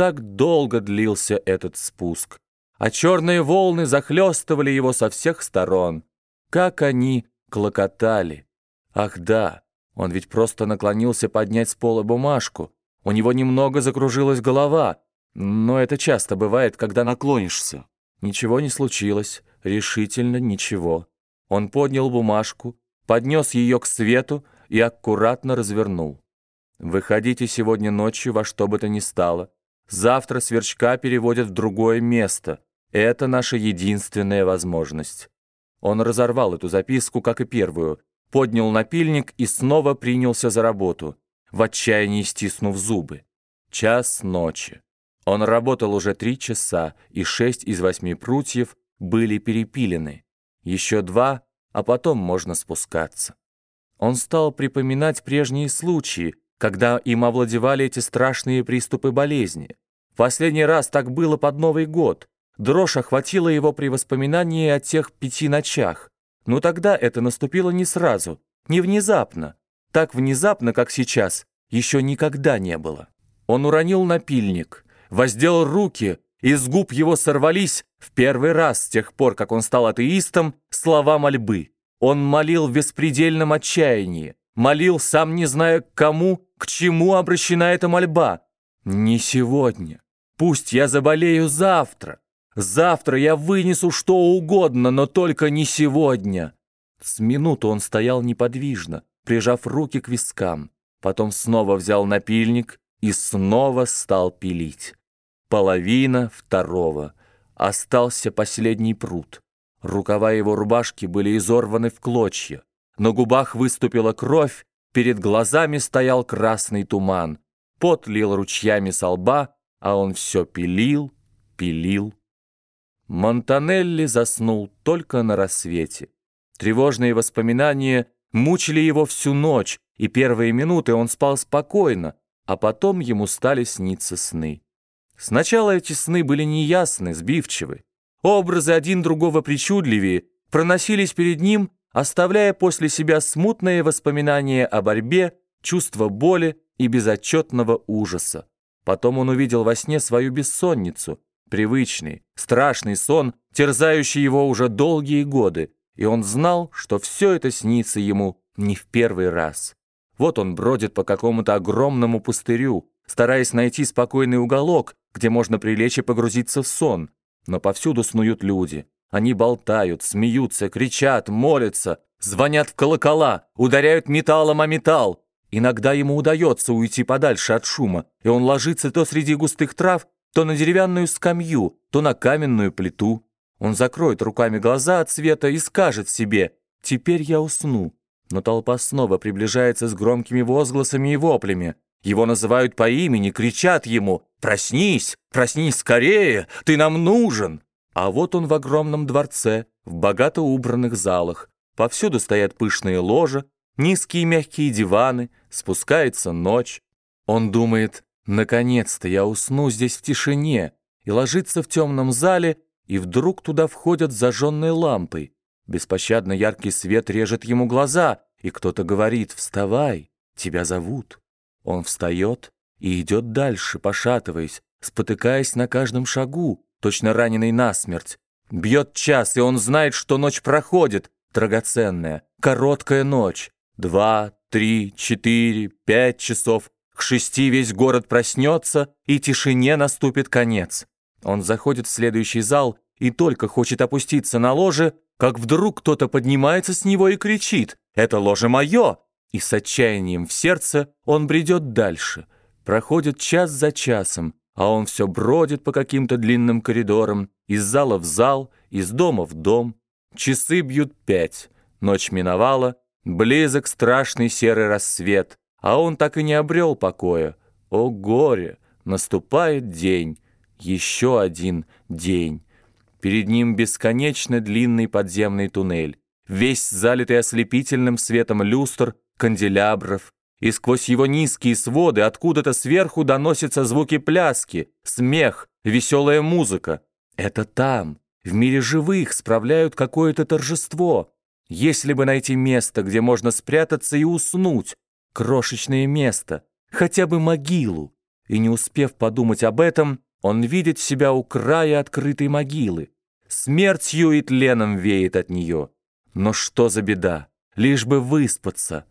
так долго длился этот спуск, а черные волны захлестывали его со всех сторон. Как они клокотали! Ах да, он ведь просто наклонился поднять с пола бумажку. У него немного закружилась голова, но это часто бывает, когда наклонишься. Ничего не случилось, решительно ничего. Он поднял бумажку, поднес ее к свету и аккуратно развернул. «Выходите сегодня ночью во что бы то ни стало. Завтра сверчка переводят в другое место. Это наша единственная возможность». Он разорвал эту записку, как и первую, поднял напильник и снова принялся за работу, в отчаянии стиснув зубы. Час ночи. Он работал уже три часа, и шесть из восьми прутьев были перепилены. Еще два а потом можно спускаться. Он стал припоминать прежние случаи, когда им овладевали эти страшные приступы болезни. Последний раз так было под Новый год. Дрожь охватила его при воспоминании о тех пяти ночах. Но тогда это наступило не сразу, не внезапно. Так внезапно, как сейчас, еще никогда не было. Он уронил напильник, воздел руки, и с губ его сорвались в первый раз с тех пор, как он стал атеистом, слова мольбы. Он молил в беспредельном отчаянии, молил, сам не зная к кому, к чему обращена эта мольба. «Не сегодня. Пусть я заболею завтра. Завтра я вынесу что угодно, но только не сегодня». С минуту он стоял неподвижно, прижав руки к вискам. Потом снова взял напильник и снова стал пилить. Половина второго. Остался последний пруд. Рукава его рубашки были изорваны в клочья. На губах выступила кровь, перед глазами стоял красный туман. Пот лил ручьями со лба, а он все пилил, пилил. Монтанелли заснул только на рассвете. Тревожные воспоминания мучили его всю ночь, и первые минуты он спал спокойно, а потом ему стали сниться сны. Сначала эти сны были неясны, сбивчивы. Образы один другого причудливее проносились перед ним, оставляя после себя смутные воспоминания о борьбе, чувство боли и безотчетного ужаса. Потом он увидел во сне свою бессонницу, привычный, страшный сон, терзающий его уже долгие годы, и он знал, что все это снится ему не в первый раз. Вот он бродит по какому-то огромному пустырю, стараясь найти спокойный уголок, где можно прилечь и погрузиться в сон. Но повсюду снуют люди. Они болтают, смеются, кричат, молятся, звонят в колокола, ударяют металлом о металл. Иногда ему удается уйти подальше от шума, и он ложится то среди густых трав, то на деревянную скамью, то на каменную плиту. Он закроет руками глаза от света и скажет себе «Теперь я усну». Но толпа снова приближается с громкими возгласами и воплями. Его называют по имени, кричат ему «Проснись! Проснись скорее! Ты нам нужен!» А вот он в огромном дворце, в богато убранных залах. Повсюду стоят пышные ложа, низкие мягкие диваны, спускается ночь. Он думает «Наконец-то я усну здесь в тишине» и ложится в темном зале, и вдруг туда входят зажженные лампой. Беспощадно яркий свет режет ему глаза, и кто-то говорит «Вставай, тебя зовут». Он встает и идет дальше, пошатываясь, спотыкаясь на каждом шагу, точно раненый насмерть. Бьет час, и он знает, что ночь проходит, драгоценная, короткая ночь. Два, три, четыре, пять часов. К шести весь город проснется, и тишине наступит конец. Он заходит в следующий зал и только хочет опуститься на ложе, как вдруг кто-то поднимается с него и кричит «Это ложе мое!» И с отчаянием в сердце он бредет дальше. Проходит час за часом, а он все бродит по каким-то длинным коридорам, из зала в зал, из дома в дом. Часы бьют пять, ночь миновала, близок страшный серый рассвет, а он так и не обрел покоя. О горе! Наступает день, еще один день. Перед ним бесконечно длинный подземный туннель, весь залитый ослепительным светом люстр, канделябров, и сквозь его низкие своды откуда-то сверху доносятся звуки пляски, смех, веселая музыка. Это там, в мире живых, справляют какое-то торжество. Если бы найти место, где можно спрятаться и уснуть, крошечное место, хотя бы могилу, и не успев подумать об этом, он видит себя у края открытой могилы. Смертью и тленом веет от нее. Но что за беда? Лишь бы выспаться.